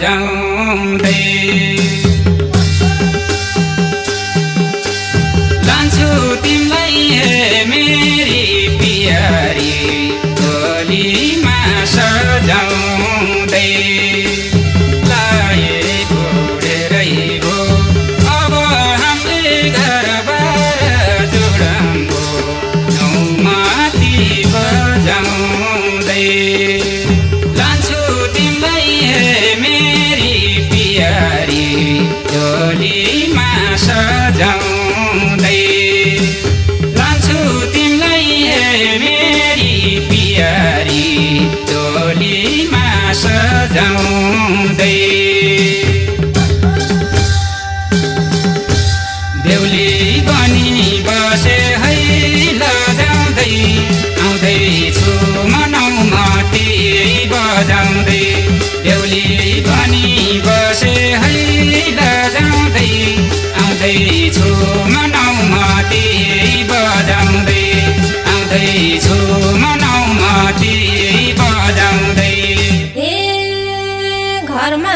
जा मनाउमा बजाउँदै। घरमा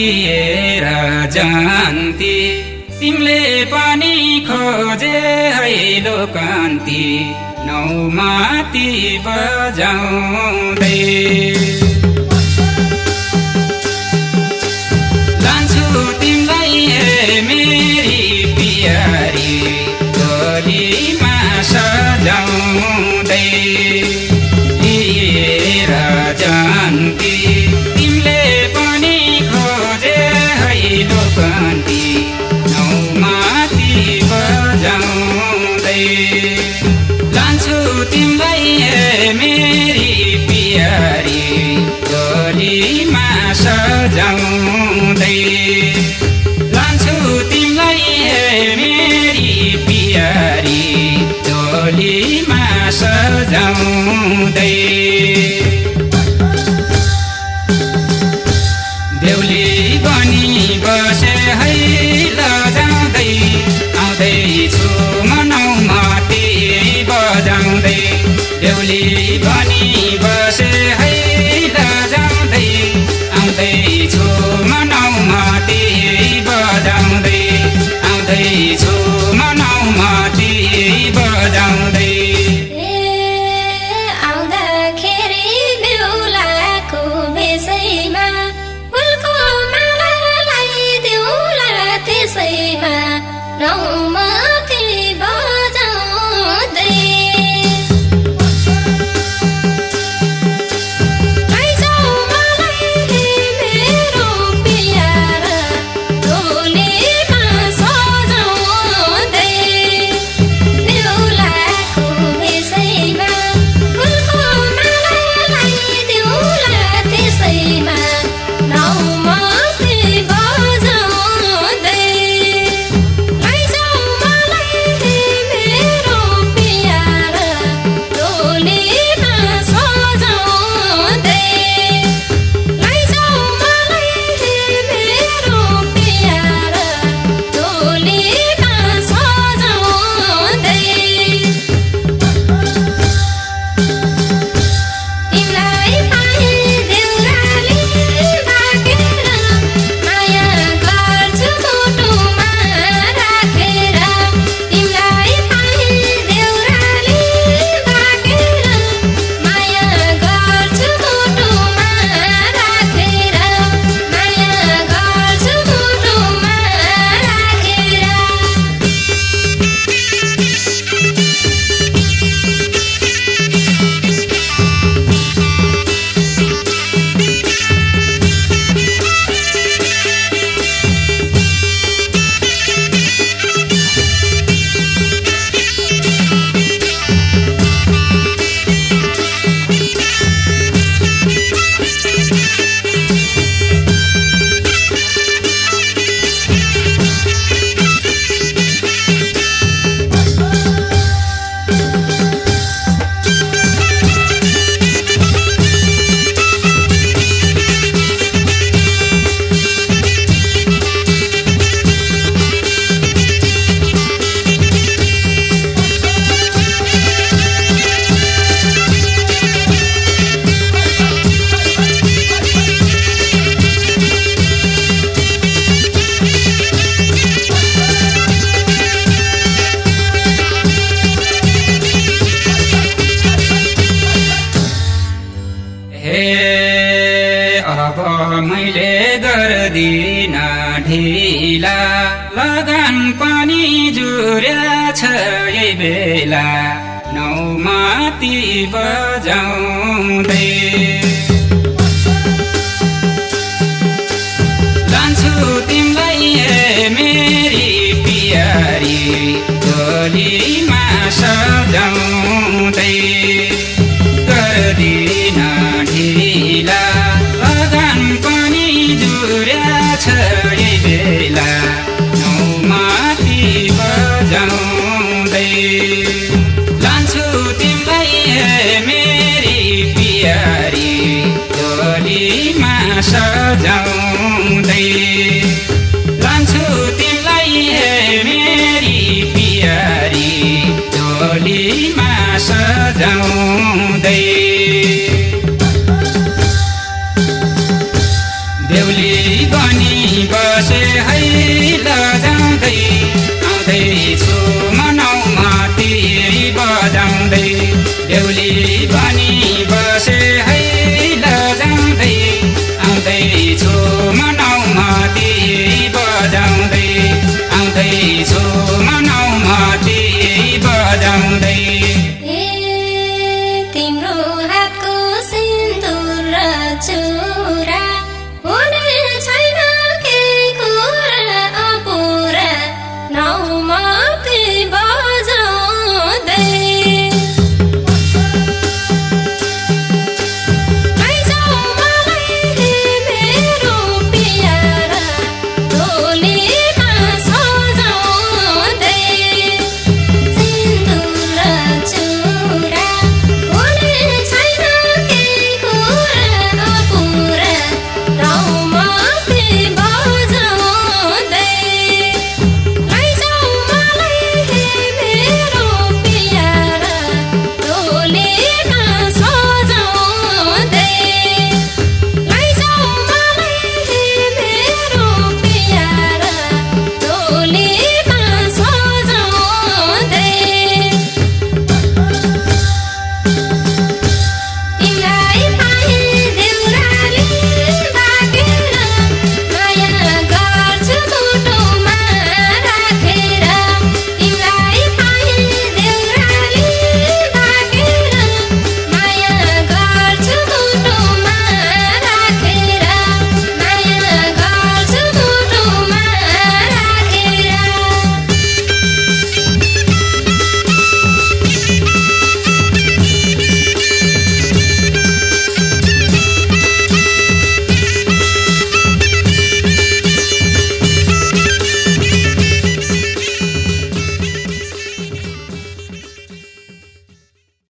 लिएर जान्ती तिमले पनि खोजे है लोकान्ति नौ माती बजाउँदै। लान्छु तिमीलाई मेरी प्यारी टोलीमा सजाउँदै। लिएर जान्ती लान्छु तिमीलाई मेरी पियारी डोलीमा सजाउँदै। लान्छु तिमीलाई मेरी पियारी डोलीमा सजाउँ देउली गर्दिन ढिला लगन पनि जुर्या छ बेला। नौमाती बजाउँदै। लान्छु तिमीलाई मेरी पियारी टोलीमा सजाउँदै सजाउँदै। लान्छु तिमीलाई ए मेरी पियारी टोलीमा सजाउँदै। बेहुली बनी बसे है लजाउँदै आउँदैछु। भन्दैछु